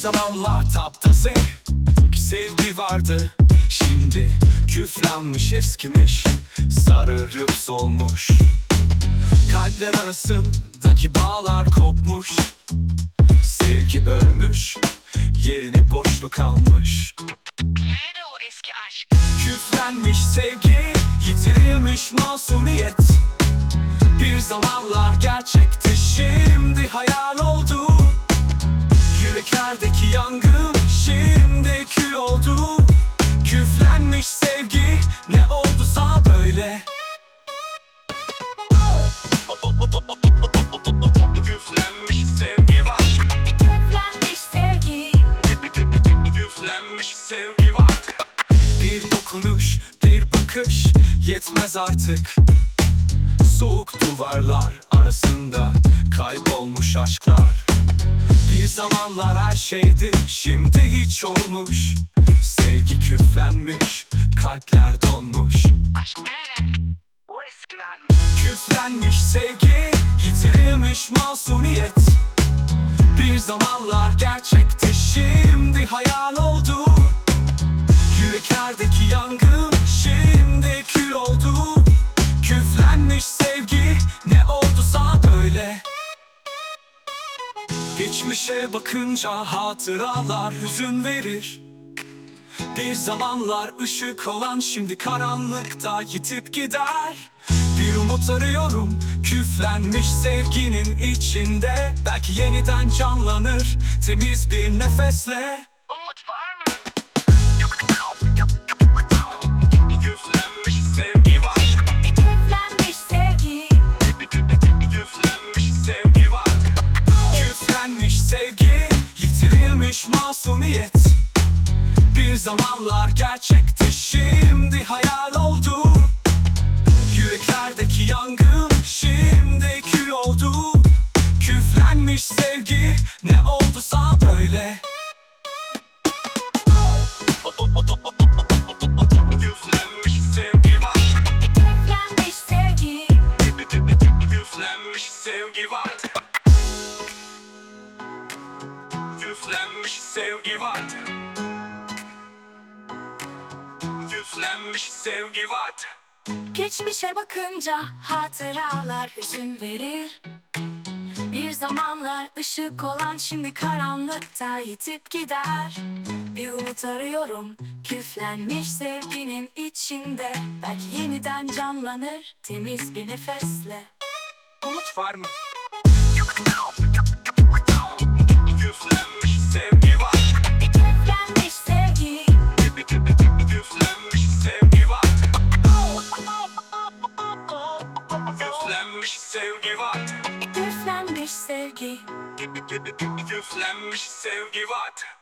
zamanlar tapta sevgi vardı Şimdi küflenmiş eskimiş Sararıp solmuş. Kalpler arasındaki bağlar kopmuş. Sevgi ölmüş Yerini boşluk almış. Nerede o eski aşk? Küflenmiş sevgi Yitirilmiş masumiyet. Bir zamanlar gerçekti Şimdi hayal oldu yangın Şimdi kül oldu Küflenmiş sevgi Ne olduysa böyle. Küflenmiş sevgi var. Küflenmiş sevgi. Küflenmiş sevgi var. Bir dokunuş, bir bakış yetmez artık. Soğuk duvarlar zamanlar her şeydi, şimdi hiç olmuş. Sevgi küflenmiş, kalpler donmuş. Aşk Küflenmiş sevgi, yitirilmiş masumiyet. Bir zamanlar gerçekti, Geçmişe bakınca hatıralar hüzün verir. Bir zamanlar ışık olan şimdi karanlıkta yitip gider. Bir umut arıyorum küflenmiş sevginin içinde. Belki yeniden canlanır temiz bir nefesle Yitirilmiş masumiyet. Bir zamanlar gerçekti şimdi hayal oldu Küflenmiş sevgi var. Küflenmiş sevgi var. Geçmişe bakınca hatıralar hüzün verir. Bir zamanlar ışık olan şimdi karanlıkta yitip gider. Bir umut arıyorum küflenmiş sevginin içinde. Belki yeniden canlanır temiz bir nefesle. Umut var mı? Küflenmiş sevgi var. Küflenmiş sevgi. Küflenmiş sevgi var. Küflenmiş sevgi var. Küflenmiş sevgi. Küflenmiş sevgi var